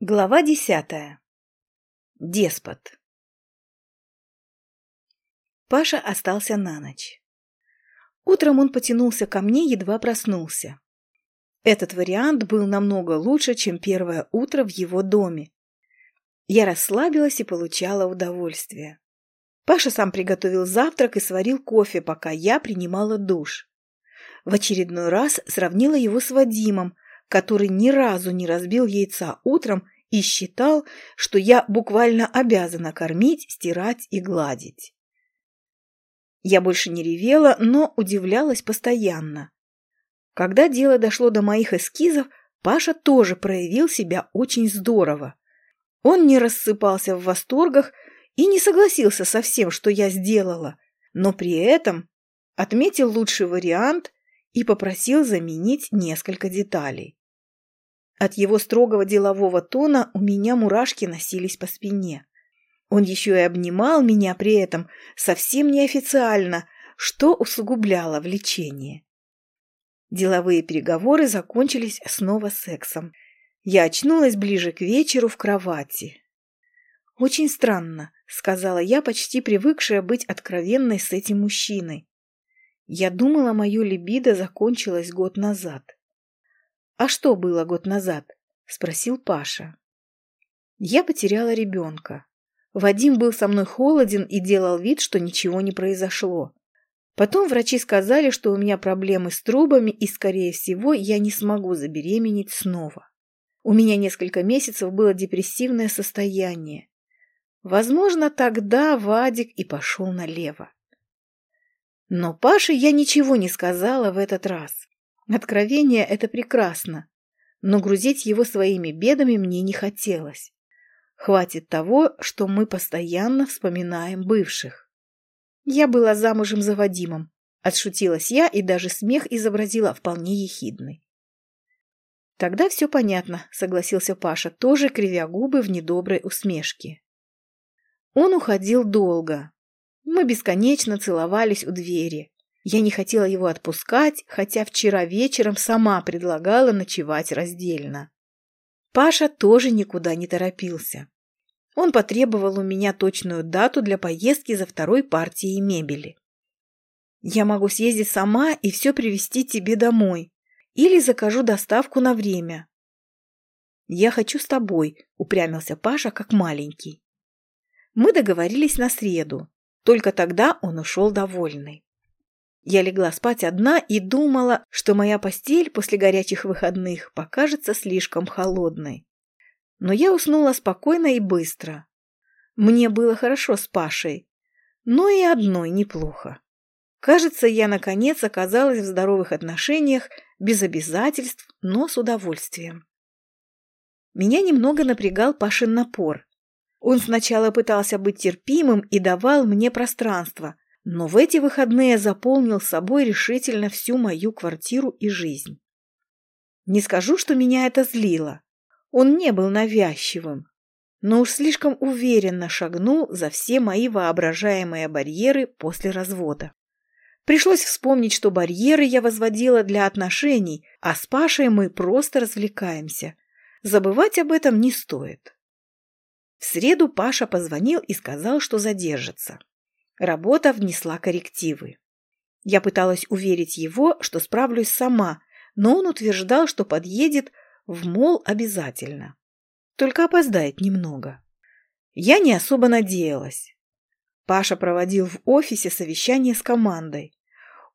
Глава десятая. Деспот. Паша остался на ночь. Утром он потянулся ко мне, едва проснулся. Этот вариант был намного лучше, чем первое утро в его доме. Я расслабилась и получала удовольствие. Паша сам приготовил завтрак и сварил кофе, пока я принимала душ. В очередной раз сравнила его с Вадимом, который ни разу не разбил яйца утром и считал, что я буквально обязана кормить, стирать и гладить. Я больше не ревела, но удивлялась постоянно. Когда дело дошло до моих эскизов, Паша тоже проявил себя очень здорово. Он не рассыпался в восторгах и не согласился со всем, что я сделала, но при этом отметил лучший вариант и попросил заменить несколько деталей. От его строгого делового тона у меня мурашки носились по спине. Он еще и обнимал меня при этом совсем неофициально, что усугубляло влечение. Деловые переговоры закончились снова сексом. Я очнулась ближе к вечеру в кровати. «Очень странно», — сказала я, почти привыкшая быть откровенной с этим мужчиной. Я думала, мое либидо закончилось год назад. «А что было год назад?» – спросил Паша. Я потеряла ребенка. Вадим был со мной холоден и делал вид, что ничего не произошло. Потом врачи сказали, что у меня проблемы с трубами, и, скорее всего, я не смогу забеременеть снова. У меня несколько месяцев было депрессивное состояние. Возможно, тогда Вадик и пошел налево. Но Паше я ничего не сказала в этот раз. Откровение — это прекрасно, но грузить его своими бедами мне не хотелось. Хватит того, что мы постоянно вспоминаем бывших. Я была замужем за Вадимом. Отшутилась я и даже смех изобразила вполне ехидный. «Тогда все понятно», — согласился Паша, тоже кривя губы в недоброй усмешке. Он уходил долго. Мы бесконечно целовались у двери. Я не хотела его отпускать, хотя вчера вечером сама предлагала ночевать раздельно. Паша тоже никуда не торопился. Он потребовал у меня точную дату для поездки за второй партией мебели. Я могу съездить сама и все привезти тебе домой. Или закажу доставку на время. Я хочу с тобой, упрямился Паша как маленький. Мы договорились на среду. Только тогда он ушел довольный. Я легла спать одна и думала, что моя постель после горячих выходных покажется слишком холодной. Но я уснула спокойно и быстро. Мне было хорошо с Пашей, но и одной неплохо. Кажется, я наконец оказалась в здоровых отношениях, без обязательств, но с удовольствием. Меня немного напрягал Пашин напор. Он сначала пытался быть терпимым и давал мне пространство – но в эти выходные заполнил собой решительно всю мою квартиру и жизнь. Не скажу, что меня это злило. Он не был навязчивым, но уж слишком уверенно шагнул за все мои воображаемые барьеры после развода. Пришлось вспомнить, что барьеры я возводила для отношений, а с Пашей мы просто развлекаемся. Забывать об этом не стоит. В среду Паша позвонил и сказал, что задержится. Работа внесла коррективы. Я пыталась уверить его, что справлюсь сама, но он утверждал, что подъедет в мол обязательно. Только опоздает немного. Я не особо надеялась. Паша проводил в офисе совещание с командой.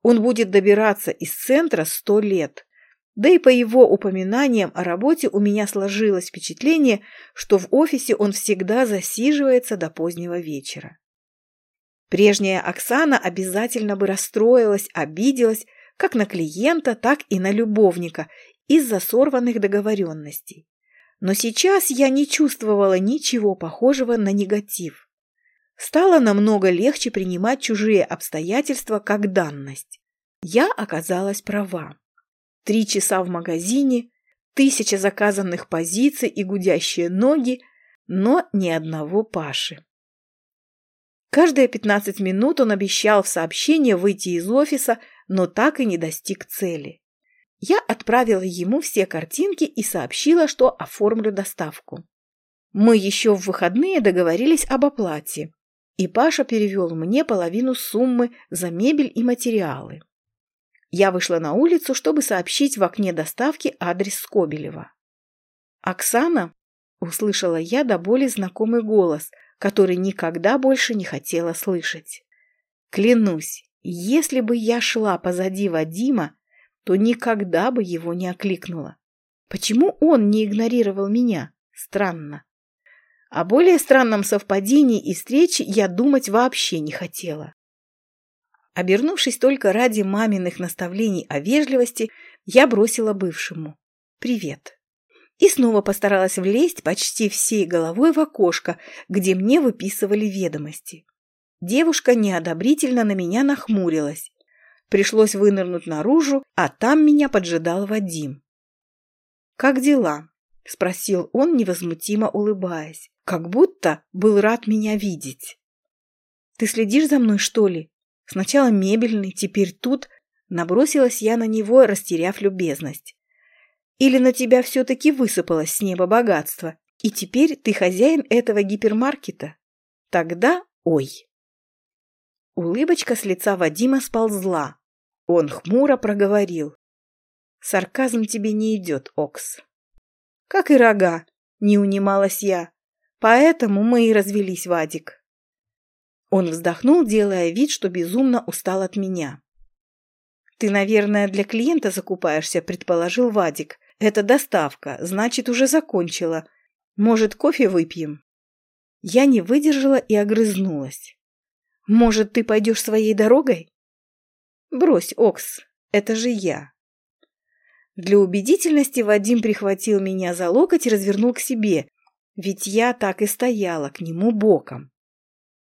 Он будет добираться из центра сто лет. Да и по его упоминаниям о работе у меня сложилось впечатление, что в офисе он всегда засиживается до позднего вечера. Прежняя Оксана обязательно бы расстроилась, обиделась как на клиента, так и на любовника из-за сорванных договоренностей. Но сейчас я не чувствовала ничего похожего на негатив. Стало намного легче принимать чужие обстоятельства как данность. Я оказалась права. Три часа в магазине, тысяча заказанных позиций и гудящие ноги, но ни одного Паши. Каждые 15 минут он обещал в сообщение выйти из офиса, но так и не достиг цели. Я отправила ему все картинки и сообщила, что оформлю доставку. Мы еще в выходные договорились об оплате, и Паша перевел мне половину суммы за мебель и материалы. Я вышла на улицу, чтобы сообщить в окне доставки адрес Скобелева. «Оксана?» – услышала я до боли знакомый голос, который никогда больше не хотела слышать. Клянусь, если бы я шла позади Вадима, то никогда бы его не окликнула. Почему он не игнорировал меня? Странно. О более странном совпадении и встрече я думать вообще не хотела. Обернувшись только ради маминых наставлений о вежливости, я бросила бывшему «Привет» и снова постаралась влезть почти всей головой в окошко, где мне выписывали ведомости. Девушка неодобрительно на меня нахмурилась. Пришлось вынырнуть наружу, а там меня поджидал Вадим. «Как дела?» – спросил он, невозмутимо улыбаясь, как будто был рад меня видеть. «Ты следишь за мной, что ли?» Сначала мебельный, теперь тут. Набросилась я на него, растеряв любезность. Или на тебя все-таки высыпалось с неба богатство, и теперь ты хозяин этого гипермаркета? Тогда ой. Улыбочка с лица Вадима сползла. Он хмуро проговорил. Сарказм тебе не идет, Окс. Как и рога, не унималась я. Поэтому мы и развелись, Вадик. Он вздохнул, делая вид, что безумно устал от меня. «Ты, наверное, для клиента закупаешься», — предположил Вадик. «Это доставка, значит, уже закончила. Может, кофе выпьем?» Я не выдержала и огрызнулась. «Может, ты пойдешь своей дорогой?» «Брось, Окс, это же я». Для убедительности Вадим прихватил меня за локоть и развернул к себе, ведь я так и стояла к нему боком.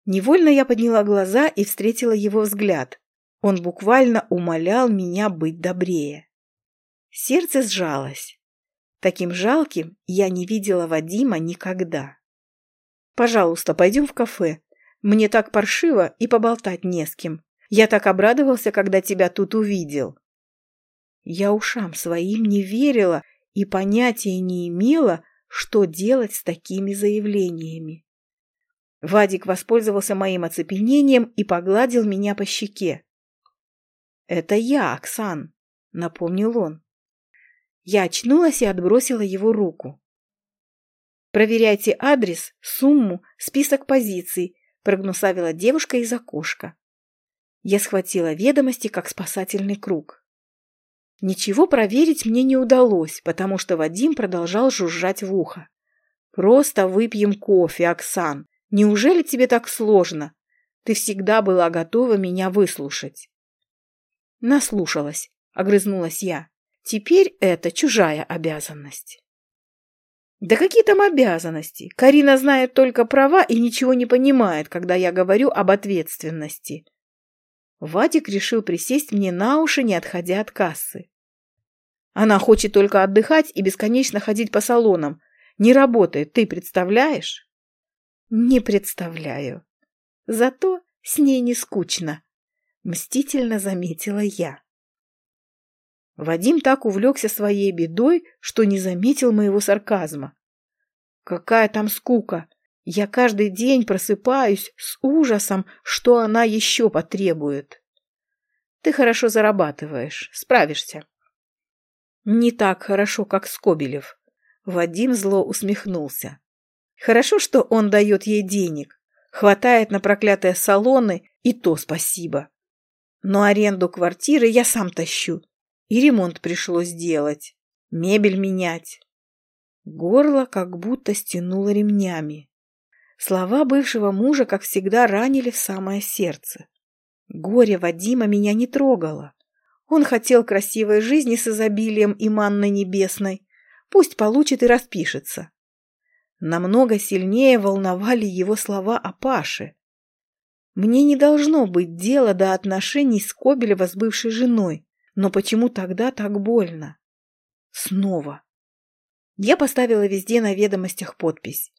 Невольно я подняла глаза и встретила его взгляд. Он буквально умолял меня быть добрее. Сердце сжалось. Таким жалким я не видела Вадима никогда. «Пожалуйста, пойдем в кафе. Мне так паршиво и поболтать не с кем. Я так обрадовался, когда тебя тут увидел». Я ушам своим не верила и понятия не имела, что делать с такими заявлениями. Вадик воспользовался моим оцепенением и погладил меня по щеке. «Это я, Оксан», — напомнил он. Я очнулась и отбросила его руку. «Проверяйте адрес, сумму, список позиций», — прогнусавила девушка из окошка. Я схватила ведомости, как спасательный круг. Ничего проверить мне не удалось, потому что Вадим продолжал жужжать в ухо. «Просто выпьем кофе, Оксан. Неужели тебе так сложно? Ты всегда была готова меня выслушать. Наслушалась, огрызнулась я. Теперь это чужая обязанность. Да какие там обязанности? Карина знает только права и ничего не понимает, когда я говорю об ответственности. Вадик решил присесть мне на уши, не отходя от кассы. Она хочет только отдыхать и бесконечно ходить по салонам. Не работает, ты представляешь? Не представляю. Зато с ней не скучно, мстительно заметила я. Вадим так увлекся своей бедой, что не заметил моего сарказма. Какая там скука! Я каждый день просыпаюсь с ужасом, что она еще потребует. Ты хорошо зарабатываешь, справишься. Не так хорошо, как Скобелев. Вадим зло усмехнулся. Хорошо, что он дает ей денег. Хватает на проклятые салоны, и то спасибо. Но аренду квартиры я сам тащу. И ремонт пришлось делать. Мебель менять. Горло как будто стянуло ремнями. Слова бывшего мужа, как всегда, ранили в самое сердце. Горе Вадима меня не трогало. Он хотел красивой жизни с изобилием и манной небесной. Пусть получит и распишется. Намного сильнее волновали его слова о Паше. Мне не должно быть дела до отношений Скобелева с бывшей женой, но почему тогда так больно? Снова. Я поставила везде на ведомостях подпись.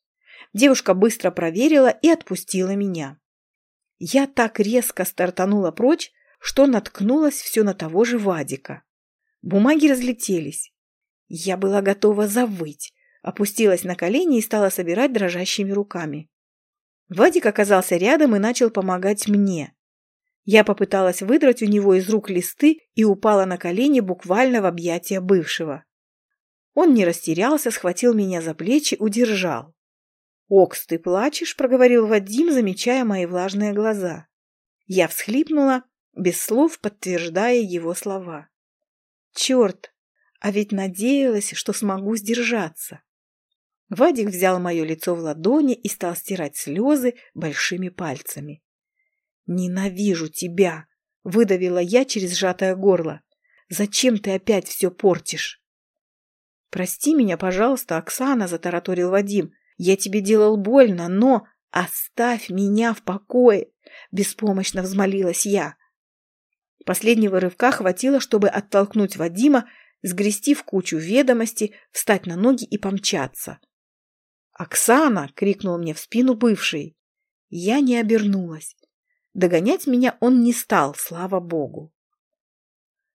Девушка быстро проверила и отпустила меня. Я так резко стартанула прочь, что наткнулась все на того же Вадика. Бумаги разлетелись. Я была готова завыть, опустилась на колени и стала собирать дрожащими руками. Вадик оказался рядом и начал помогать мне. Я попыталась выдрать у него из рук листы и упала на колени буквально в объятия бывшего. Он не растерялся, схватил меня за плечи, удержал. «Окс, ты плачешь?» — проговорил Вадим, замечая мои влажные глаза. Я всхлипнула, без слов подтверждая его слова. «Черт! А ведь надеялась, что смогу сдержаться». Вадик взял мое лицо в ладони и стал стирать слезы большими пальцами. «Ненавижу тебя!» — выдавила я через сжатое горло. «Зачем ты опять все портишь?» «Прости меня, пожалуйста, Оксана», — затараторил Вадим. «Я тебе делал больно, но оставь меня в покое!» — беспомощно взмолилась я. Последнего рывка хватило, чтобы оттолкнуть Вадима, сгрести в кучу ведомости, встать на ноги и помчаться. «Оксана!» — крикнул мне в спину бывший. Я не обернулась. Догонять меня он не стал, слава богу.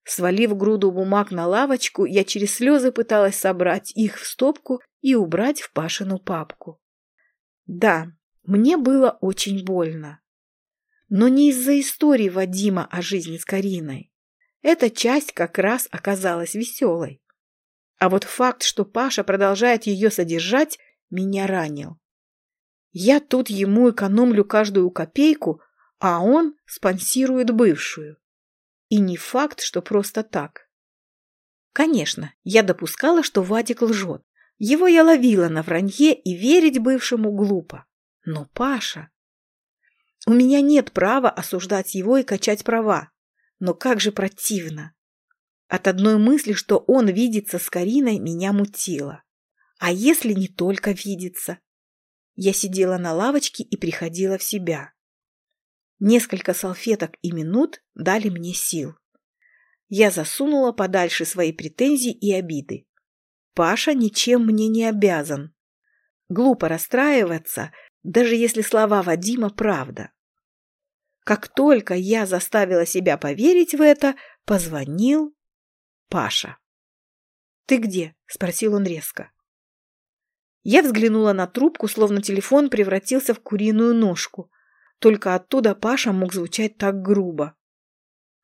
Свалив груду бумаг на лавочку, я через слезы пыталась собрать их в стопку и убрать в Пашину папку. Да, мне было очень больно. Но не из-за истории Вадима о жизни с Кариной. Эта часть как раз оказалась веселой. А вот факт, что Паша продолжает ее содержать, меня ранил. Я тут ему экономлю каждую копейку, а он спонсирует бывшую. И не факт, что просто так. Конечно, я допускала, что Вадик лжет. Его я ловила на вранье и верить бывшему глупо. Но Паша... У меня нет права осуждать его и качать права. Но как же противно. От одной мысли, что он видится с Кариной, меня мутило. А если не только видится? Я сидела на лавочке и приходила в себя. Несколько салфеток и минут дали мне сил. Я засунула подальше свои претензии и обиды. Паша ничем мне не обязан. Глупо расстраиваться, даже если слова Вадима правда. Как только я заставила себя поверить в это, позвонил Паша. «Ты где?» – спросил он резко. Я взглянула на трубку, словно телефон превратился в куриную ножку. Только оттуда Паша мог звучать так грубо.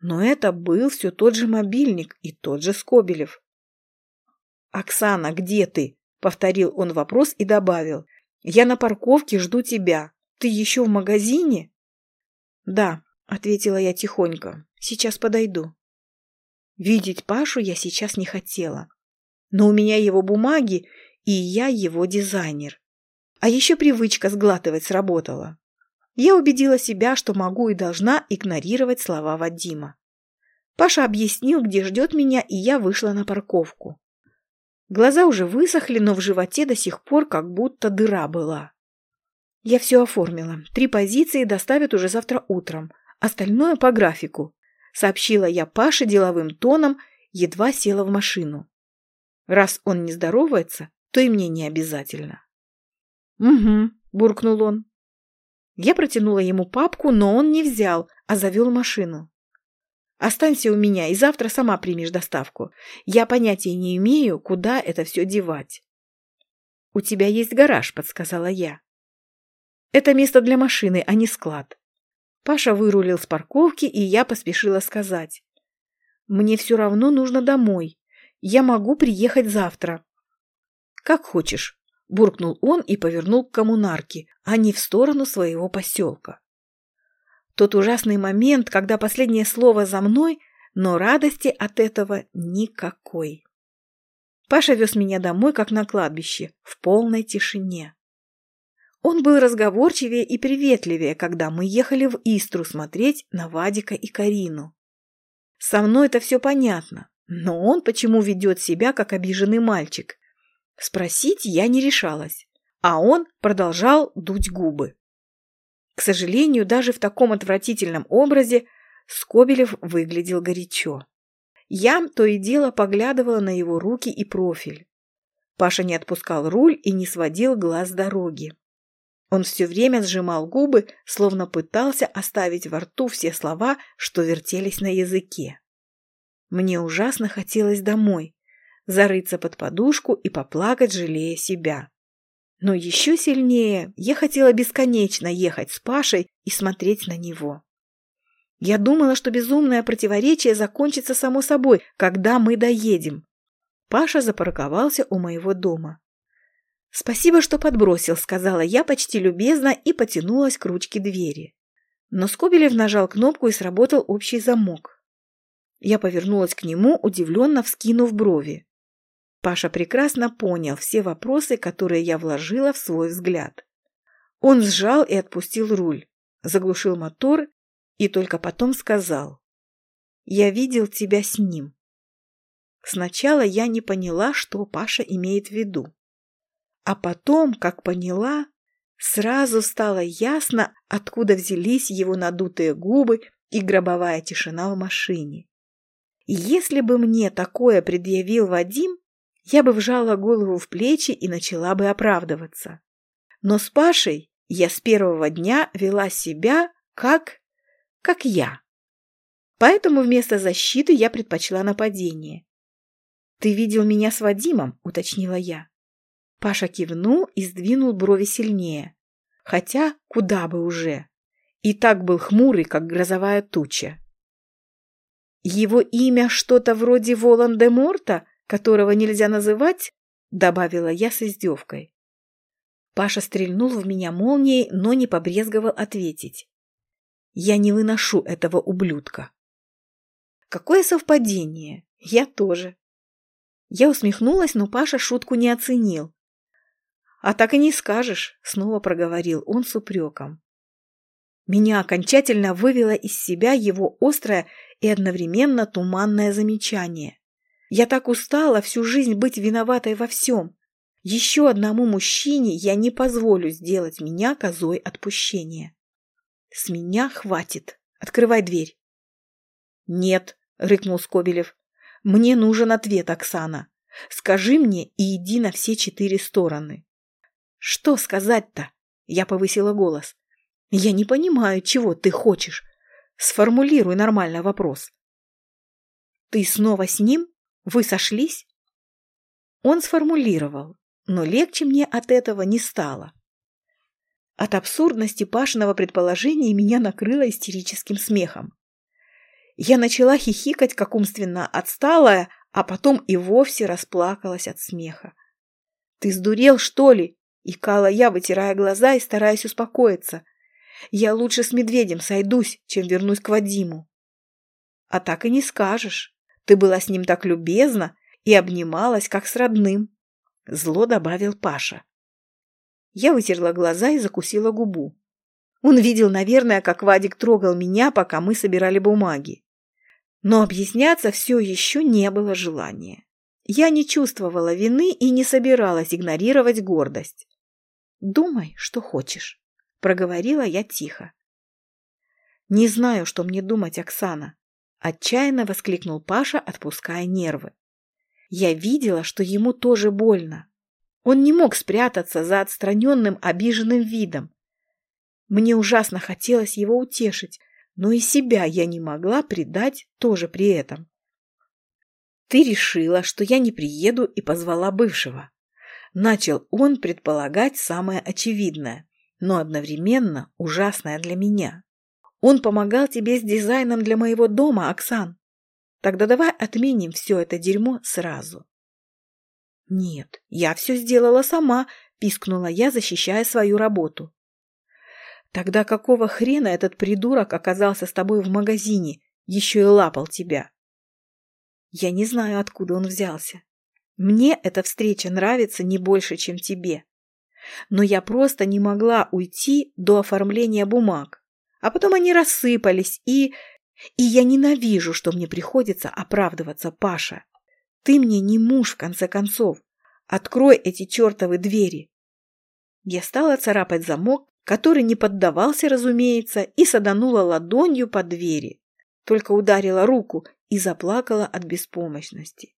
Но это был все тот же мобильник и тот же Скобелев. «Оксана, где ты?» — повторил он вопрос и добавил. «Я на парковке жду тебя. Ты еще в магазине?» «Да», — ответила я тихонько. «Сейчас подойду». Видеть Пашу я сейчас не хотела. Но у меня его бумаги, и я его дизайнер. А еще привычка сглатывать сработала. Я убедила себя, что могу и должна игнорировать слова Вадима. Паша объяснил, где ждет меня, и я вышла на парковку. Глаза уже высохли, но в животе до сих пор как будто дыра была. Я все оформила. Три позиции доставят уже завтра утром. Остальное по графику. Сообщила я Паше деловым тоном, едва села в машину. Раз он не здоровается, то и мне не обязательно. «Угу», — буркнул он. Я протянула ему папку, но он не взял, а завел машину. «Останься у меня, и завтра сама примешь доставку. Я понятия не имею, куда это все девать». «У тебя есть гараж», — подсказала я. «Это место для машины, а не склад». Паша вырулил с парковки, и я поспешила сказать. «Мне все равно нужно домой. Я могу приехать завтра». «Как хочешь», – буркнул он и повернул к коммунарке, а не в сторону своего поселка. Тот ужасный момент, когда последнее слово за мной, но радости от этого никакой. Паша вез меня домой, как на кладбище, в полной тишине. Он был разговорчивее и приветливее, когда мы ехали в Истру смотреть на Вадика и Карину. Со мной это все понятно, но он почему ведет себя, как обиженный мальчик, Спросить я не решалась, а он продолжал дуть губы. К сожалению, даже в таком отвратительном образе Скобелев выглядел горячо. Я то и дело поглядывала на его руки и профиль. Паша не отпускал руль и не сводил глаз дороги. Он все время сжимал губы, словно пытался оставить во рту все слова, что вертелись на языке. Мне ужасно хотелось домой, зарыться под подушку и поплакать, жалея себя. Но еще сильнее я хотела бесконечно ехать с Пашей и смотреть на него. Я думала, что безумное противоречие закончится само собой, когда мы доедем. Паша запарковался у моего дома. «Спасибо, что подбросил», — сказала я почти любезно и потянулась к ручке двери. Но Скобелев нажал кнопку и сработал общий замок. Я повернулась к нему, удивленно вскинув брови. Паша прекрасно понял все вопросы, которые я вложила в свой взгляд. Он сжал и отпустил руль, заглушил мотор и только потом сказал. «Я видел тебя с ним». Сначала я не поняла, что Паша имеет в виду. А потом, как поняла, сразу стало ясно, откуда взялись его надутые губы и гробовая тишина в машине. Если бы мне такое предъявил Вадим, я бы вжала голову в плечи и начала бы оправдываться. Но с Пашей я с первого дня вела себя как... как я. Поэтому вместо защиты я предпочла нападение. «Ты видел меня с Вадимом?» – уточнила я. Паша кивнул и сдвинул брови сильнее. Хотя куда бы уже. И так был хмурый, как грозовая туча. «Его имя что-то вроде Волан-де-Морта, которого нельзя называть?» – добавила я с издевкой. Паша стрельнул в меня молнией, но не побрезговал ответить. «Я не выношу этого ублюдка». «Какое совпадение! Я тоже!» Я усмехнулась, но Паша шутку не оценил. «А так и не скажешь», — снова проговорил он с упреком. Меня окончательно вывело из себя его острое и одновременно туманное замечание. Я так устала всю жизнь быть виноватой во всем. Еще одному мужчине я не позволю сделать меня козой отпущения. С меня хватит. Открывай дверь. Нет, рыкнул Скобелев. Мне нужен ответ, Оксана. Скажи мне и иди на все четыре стороны. «Что сказать-то?» Я повысила голос. «Я не понимаю, чего ты хочешь. Сформулируй нормально вопрос». «Ты снова с ним? Вы сошлись?» Он сформулировал, но легче мне от этого не стало. От абсурдности Пашиного предположения меня накрыло истерическим смехом. Я начала хихикать, как умственно отсталая, а потом и вовсе расплакалась от смеха. «Ты сдурел, что ли?» Икала я, вытирая глаза и стараясь успокоиться. Я лучше с медведем сойдусь, чем вернусь к Вадиму. А так и не скажешь. Ты была с ним так любезна и обнималась, как с родным. Зло добавил Паша. Я вытерла глаза и закусила губу. Он видел, наверное, как Вадик трогал меня, пока мы собирали бумаги. Но объясняться все еще не было желания. Я не чувствовала вины и не собиралась игнорировать гордость. «Думай, что хочешь», — проговорила я тихо. «Не знаю, что мне думать, Оксана», — отчаянно воскликнул Паша, отпуская нервы. Я видела, что ему тоже больно. Он не мог спрятаться за отстраненным, обиженным видом. Мне ужасно хотелось его утешить, но и себя я не могла предать тоже при этом. «Ты решила, что я не приеду и позвала бывшего», Начал он предполагать самое очевидное, но одновременно ужасное для меня. Он помогал тебе с дизайном для моего дома, Оксан. Тогда давай отменим все это дерьмо сразу. Нет, я все сделала сама, пискнула я, защищая свою работу. Тогда какого хрена этот придурок оказался с тобой в магазине, еще и лапал тебя? Я не знаю, откуда он взялся. Мне эта встреча нравится не больше, чем тебе. Но я просто не могла уйти до оформления бумаг. А потом они рассыпались, и... И я ненавижу, что мне приходится оправдываться, Паша. Ты мне не муж, в конце концов. Открой эти чертовы двери. Я стала царапать замок, который не поддавался, разумеется, и саданула ладонью по двери. Только ударила руку и заплакала от беспомощности.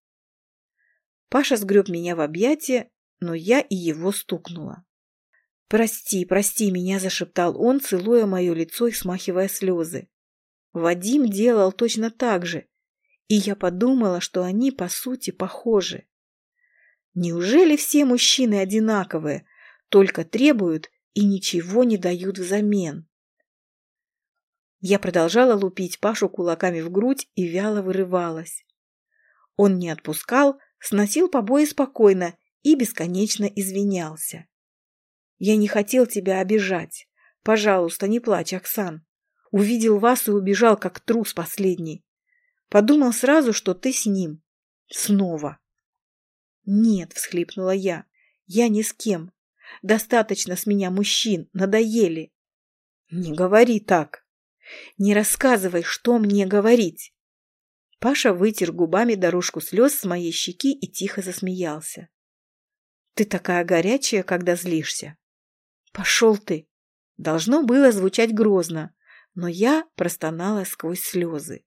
Паша сгреб меня в объятия, но я и его стукнула. «Прости, прости меня», – зашептал он, целуя мое лицо и смахивая слезы. Вадим делал точно так же, и я подумала, что они, по сути, похожи. Неужели все мужчины одинаковые, только требуют и ничего не дают взамен? Я продолжала лупить Пашу кулаками в грудь и вяло вырывалась. Он не отпускал, сносил побои спокойно и бесконечно извинялся. «Я не хотел тебя обижать. Пожалуйста, не плачь, Оксан. Увидел вас и убежал, как трус последний. Подумал сразу, что ты с ним. Снова». «Нет», — всхлипнула я, — «я ни с кем. Достаточно с меня мужчин, надоели». «Не говори так. Не рассказывай, что мне говорить». Паша вытер губами дорожку слез с моей щеки и тихо засмеялся. «Ты такая горячая, когда злишься». «Пошел ты!» Должно было звучать грозно, но я простонала сквозь слезы.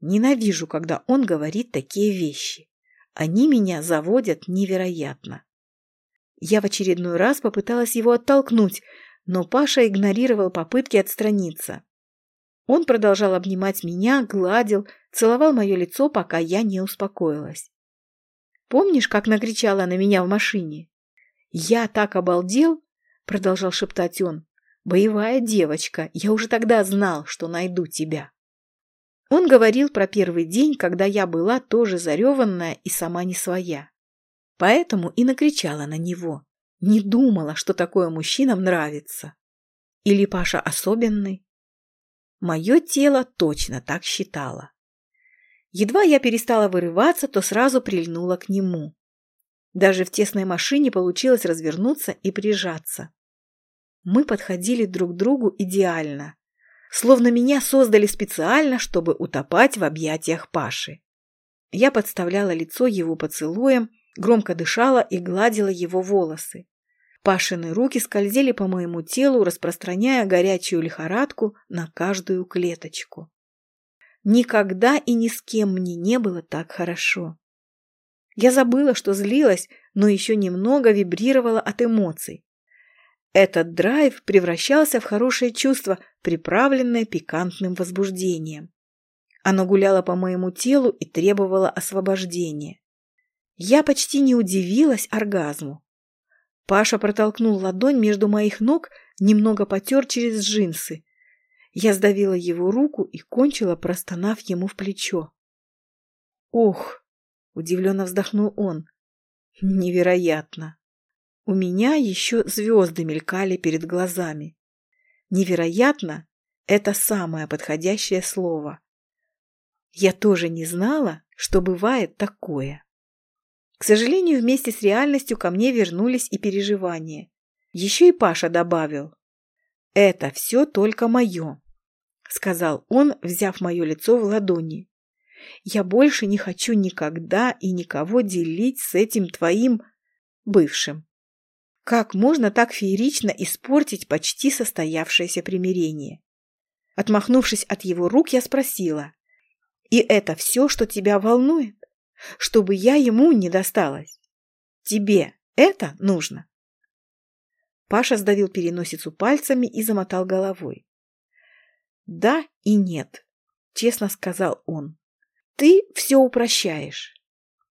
Ненавижу, когда он говорит такие вещи. Они меня заводят невероятно. Я в очередной раз попыталась его оттолкнуть, но Паша игнорировал попытки отстраниться. Он продолжал обнимать меня, гладил, целовал мое лицо, пока я не успокоилась. «Помнишь, как накричала на меня в машине?» «Я так обалдел!» — продолжал шептать он. «Боевая девочка, я уже тогда знал, что найду тебя». Он говорил про первый день, когда я была тоже зареванная и сама не своя. Поэтому и накричала на него. Не думала, что такое мужчинам нравится. Или Паша особенный? Мое тело точно так считало. Едва я перестала вырываться, то сразу прильнула к нему. Даже в тесной машине получилось развернуться и прижаться. Мы подходили друг к другу идеально, словно меня создали специально, чтобы утопать в объятиях Паши. Я подставляла лицо его поцелуем, громко дышала и гладила его волосы. Пашины руки скользили по моему телу, распространяя горячую лихорадку на каждую клеточку. Никогда и ни с кем мне не было так хорошо. Я забыла, что злилась, но еще немного вибрировала от эмоций. Этот драйв превращался в хорошее чувство, приправленное пикантным возбуждением. Оно гуляло по моему телу и требовало освобождения. Я почти не удивилась оргазму. Паша протолкнул ладонь между моих ног, немного потер через джинсы. Я сдавила его руку и кончила, простонав ему в плечо. «Ох!» — удивленно вздохнул он. «Невероятно!» У меня еще звезды мелькали перед глазами. «Невероятно» — это самое подходящее слово. Я тоже не знала, что бывает такое. К сожалению, вместе с реальностью ко мне вернулись и переживания. Еще и Паша добавил. «Это все только мое», — сказал он, взяв мое лицо в ладони. «Я больше не хочу никогда и никого делить с этим твоим бывшим». Как можно так феерично испортить почти состоявшееся примирение? Отмахнувшись от его рук, я спросила. «И это все, что тебя волнует?» чтобы я ему не досталась. Тебе это нужно?» Паша сдавил переносицу пальцами и замотал головой. «Да и нет», — честно сказал он. «Ты все упрощаешь,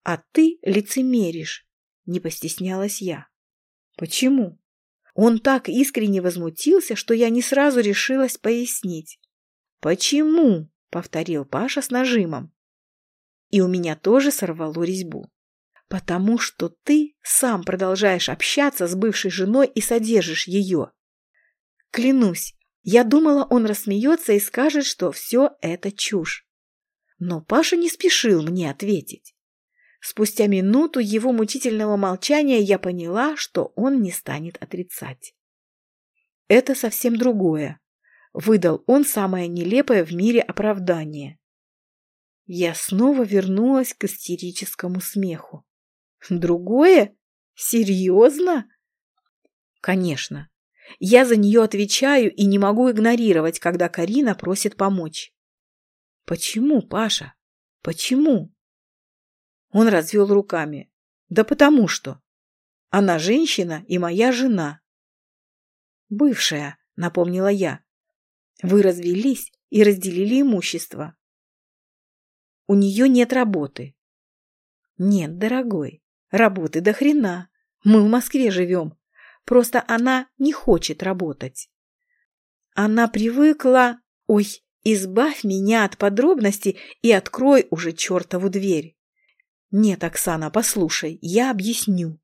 а ты лицемеришь», — не постеснялась я. «Почему?» Он так искренне возмутился, что я не сразу решилась пояснить. «Почему?» — повторил Паша с нажимом и у меня тоже сорвало резьбу. Потому что ты сам продолжаешь общаться с бывшей женой и содержишь ее. Клянусь, я думала, он рассмеется и скажет, что все это чушь. Но Паша не спешил мне ответить. Спустя минуту его мучительного молчания я поняла, что он не станет отрицать. «Это совсем другое», — выдал он самое нелепое в мире оправдание. Я снова вернулась к истерическому смеху. Другое? Серьезно? Конечно. Я за нее отвечаю и не могу игнорировать, когда Карина просит помочь. Почему, Паша? Почему? Он развел руками. Да потому что. Она женщина и моя жена. Бывшая, напомнила я. Вы развелись и разделили имущество. У нее нет работы. Нет, дорогой, Работы до хрена. Мы в Москве живем. Просто она не хочет работать. Она привыкла... Ой, избавь меня от подробностей и открой уже чертову дверь. Нет, Оксана, послушай, я объясню.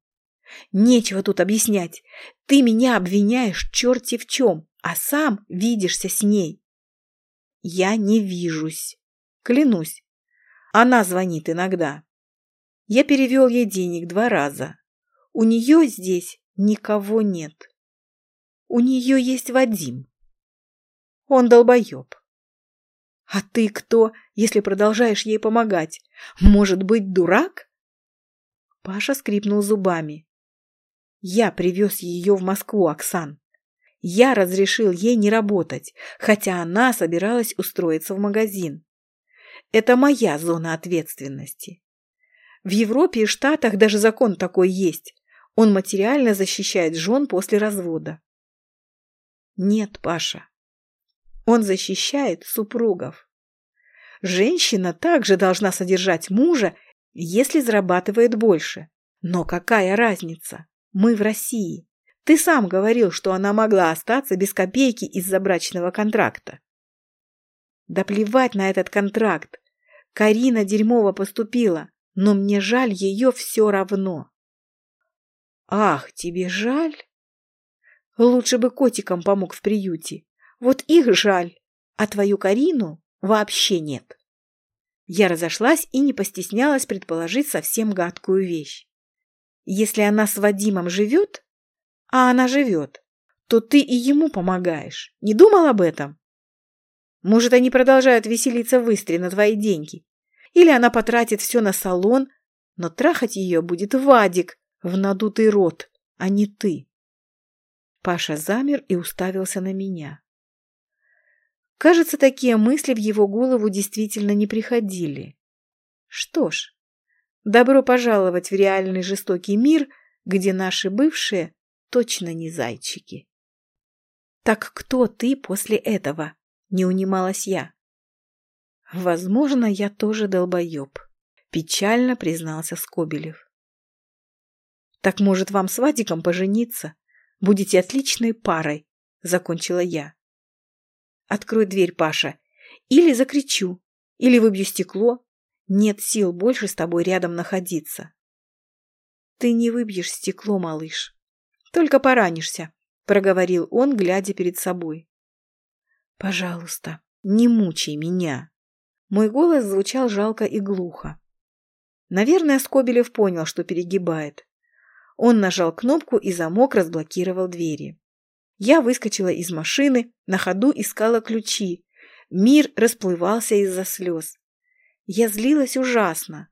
Нечего тут объяснять. Ты меня обвиняешь черти в чем, а сам видишься с ней. Я не вижусь. Клянусь. Она звонит иногда. Я перевел ей денег два раза. У нее здесь никого нет. У нее есть Вадим. Он долбоеб. А ты кто, если продолжаешь ей помогать? Может быть, дурак? Паша скрипнул зубами. Я привез ее в Москву, Оксан. Я разрешил ей не работать, хотя она собиралась устроиться в магазин. Это моя зона ответственности. В Европе и Штатах даже закон такой есть. Он материально защищает жен после развода. Нет, Паша. Он защищает супругов. Женщина также должна содержать мужа, если зарабатывает больше. Но какая разница? Мы в России. Ты сам говорил, что она могла остаться без копейки из-за брачного контракта. Да плевать на этот контракт. Карина дерьмово поступила, но мне жаль ее все равно. Ах, тебе жаль? Лучше бы котикам помог в приюте. Вот их жаль, а твою Карину вообще нет. Я разошлась и не постеснялась предположить совсем гадкую вещь. Если она с Вадимом живет, а она живет, то ты и ему помогаешь. Не думал об этом? Может, они продолжают веселиться в Истре на твои деньги? Или она потратит все на салон, но трахать ее будет Вадик в надутый рот, а не ты. Паша замер и уставился на меня. Кажется, такие мысли в его голову действительно не приходили. Что ж, Добро пожаловать в реальный жестокий мир, где наши бывшие точно не зайчики. «Так кто ты после этого?» — не унималась я. «Возможно, я тоже долбоеб», — печально признался Скобелев. «Так, может, вам с Вадиком пожениться? Будете отличной парой», — закончила я. «Открой дверь, Паша, или закричу, или выбью стекло, нет сил больше с тобой рядом находиться. Ты не выбьешь стекло, малыш. Только поранишься, проговорил он, глядя перед собой. Пожалуйста, не мучай меня. Мой голос звучал жалко и глухо. Наверное, Скобелев понял, что перегибает. Он нажал кнопку, и замок разблокировал двери. Я выскочила из машины, на ходу искала ключи. Мир расплывался из-за слез. Я злилась ужасно,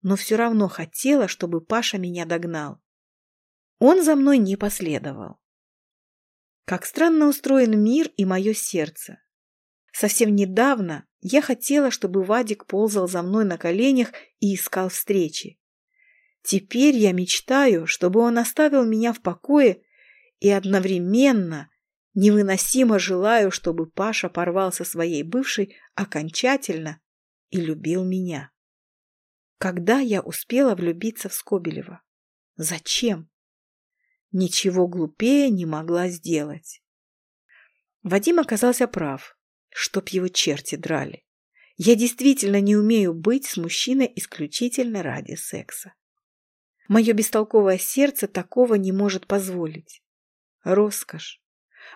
но все равно хотела, чтобы Паша меня догнал. Он за мной не последовал. Как странно устроен мир и мое сердце. Совсем недавно я хотела, чтобы Вадик ползал за мной на коленях и искал встречи. Теперь я мечтаю, чтобы он оставил меня в покое и одновременно невыносимо желаю, чтобы Паша порвал со своей бывшей окончательно и любил меня. Когда я успела влюбиться в Скобелева? Зачем? Ничего глупее не могла сделать. Вадим оказался прав, чтоб его черти драли. Я действительно не умею быть с мужчиной исключительно ради секса. Мое бестолковое сердце такого не может позволить. Роскошь.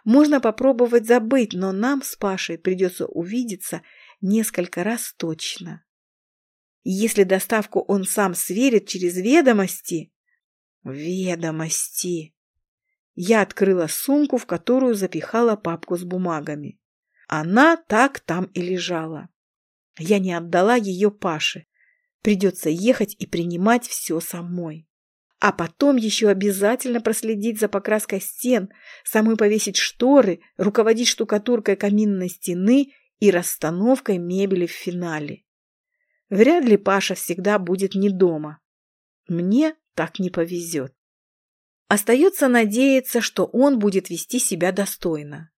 Можно попробовать забыть, но нам с Пашей придется увидеться несколько раз точно. Если доставку он сам сверит через ведомости... Ведомости. Я открыла сумку, в которую запихала папку с бумагами. Она так там и лежала. Я не отдала ее Паше. Придется ехать и принимать все самой. А потом еще обязательно проследить за покраской стен, самой повесить шторы, руководить штукатуркой каминной стены и расстановкой мебели в финале. Вряд ли Паша всегда будет не дома. Мне так не повезет. Остается надеяться, что он будет вести себя достойно.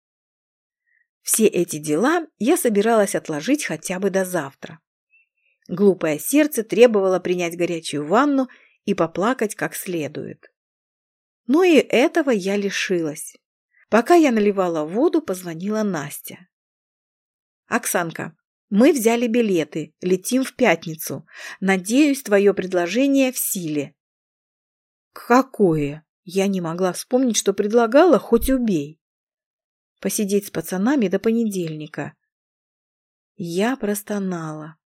Все эти дела я собиралась отложить хотя бы до завтра. Глупое сердце требовало принять горячую ванну и поплакать как следует. Но и этого я лишилась. Пока я наливала воду, позвонила Настя. «Оксанка, мы взяли билеты, летим в пятницу. Надеюсь, твое предложение в силе». «Какое?» Я не могла вспомнить, что предлагала, хоть убей. Посидеть с пацанами до понедельника. Я простонала.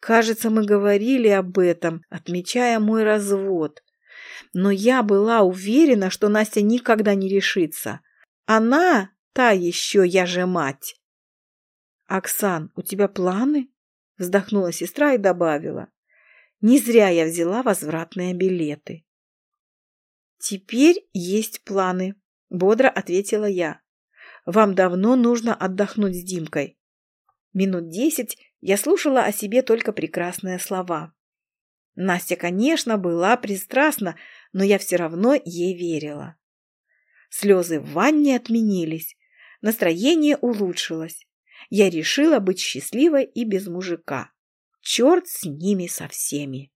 Кажется, мы говорили об этом, отмечая мой развод. Но я была уверена, что Настя никогда не решится. Она та еще, я же мать. «Оксан, у тебя планы?» Вздохнула сестра и добавила. «Не зря я взяла возвратные билеты». «Теперь есть планы», — бодро ответила я. «Вам давно нужно отдохнуть с Димкой». Минут десять я слушала о себе только прекрасные слова. Настя, конечно, была пристрастна, но я все равно ей верила. Слезы в ванне отменились, настроение улучшилось. Я решила быть счастливой и без мужика. Черт с ними со всеми.